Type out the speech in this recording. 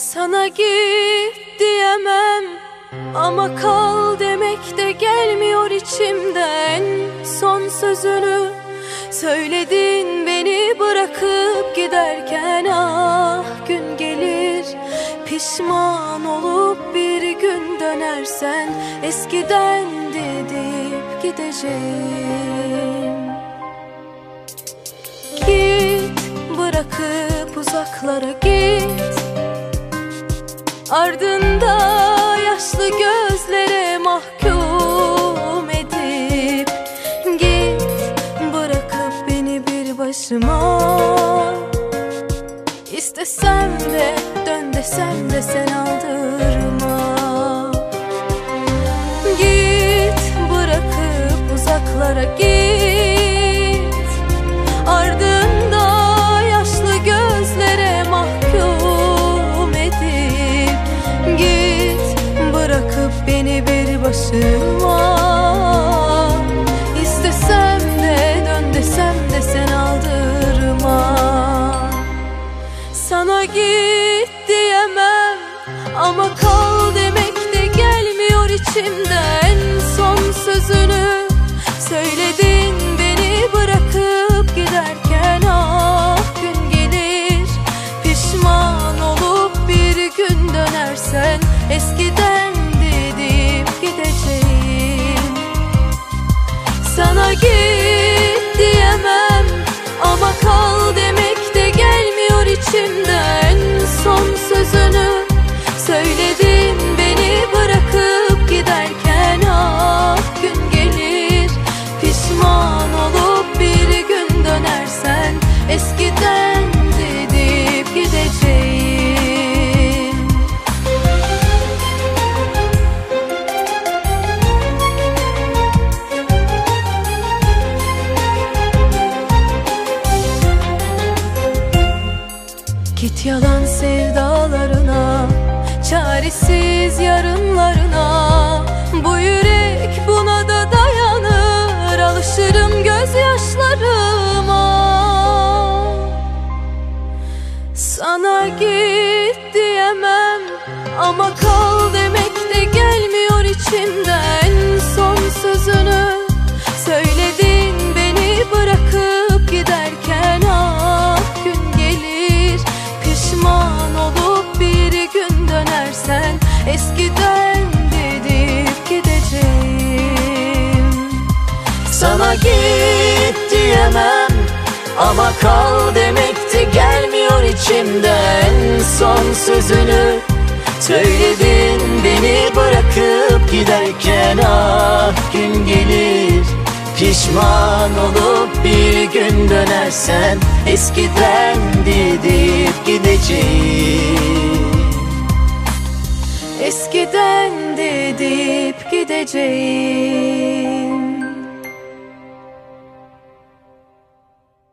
Sana git diyemem ama kal demek de gelmiyor içimden. Son sözünü söyledin beni bırakıp giderken Ah gün gelir pişman olup bir gün dönersen Eskiden dedip gideceğim. Git bırakıp uzaklara git başıma İstesem de dön desem de sen aldırma. Git bırakıp uzaklara git ama kal demek de gelmiyor içimden. Son sözünü söyledin beni bırakıp giderken Ah gün gelir. Pişman olup bir gün dönersen Eskiden dedip gideceğim. Sana git diyemem ama kal söyledin beni bırakıp giderken Ah gün gelir pişman olup bir gün dönersen Eskiden dedip gideceğim. Git yalan sevdalarına Çaresiz yarınlarına. Bu yürek buna da dayanır Alışırım gözyaşlarıma. Sana git diyemem Ama kal demek de gelmiyor içimden. Son sözünü söyledin beni bırakıp giderken Ah gün gelir pişman gün dönersen Eskiden dedip gideceğim. Sana git diyemem ama kal demek de gelmiyor içimden Son sözünü. Söyledin beni bırakıp giderken Ah gün gelir? Pişman olup bir gün dönersen Eskiden dedip gideceğim Eskiden dedip gideceğim